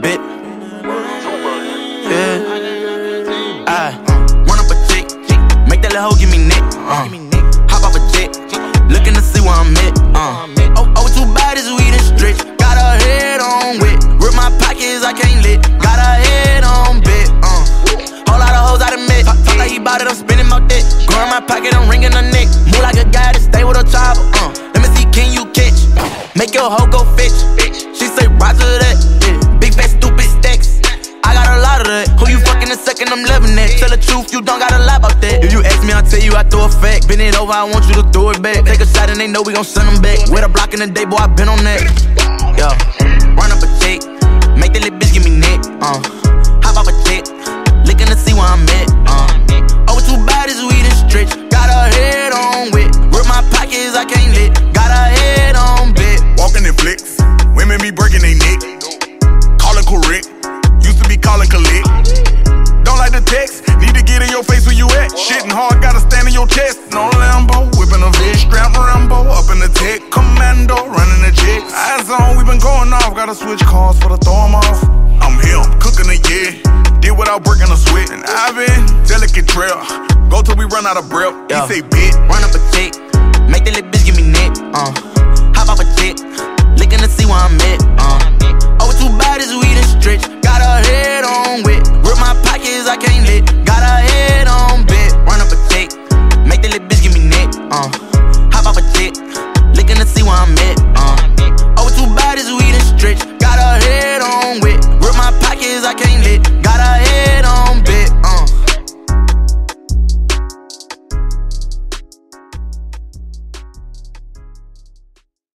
bit. Yeah. I run up a chick, make that little hoe give me neck. Uh. Hop off a jet, looking to see where I'm at. Uh. Oh, oh, too bad is weed and stretch. Got her head on wet. Rip my pockets, I can't lit. Got her head on bit. Uh. Whole lot of hoes I done met. Talk, talk like he bought it, I'm spending my dick. In my pocket, I'm ringing her neck. Move like a guy to stay with a chopper. Uh. Let me see, can you catch? Make your hoe go fetch. She say, Roger that. A second, I'm loving that. Tell the truth, you don't gotta lie about that. If you ask me, I'll tell you I throw a fact. Bend it over, I want you to throw it back. Take a shot and they know we gon' send them back. With a block in the day, boy, I been on that. Yeah. Run up a check. Make that little bitch give me neck. Uh. Hop off a jet. Looking to see where I'm at. Uh. Oh, too bad weed and stretch. Got her head on wet. Rip my pockets, I can't lit. Your face where you at. Shitting hard, gotta stand in your chest. No Lambo, whipping a bitch, strap Rambo. Up in the tech, commando, running the checks. Eyes on, we been going off, gotta switch cars for the throw 'em off. I'm him, cooking a yeah. Did without breaking a sweat. And I've been delicate trail. Go till we run out of breath. Yeah. He say, bitch. Run up uh. Hop off a chick, looking to see where I'm at, uh. two bodies, we done stretch. Got a head on with, Rip my pockets, I can't lit.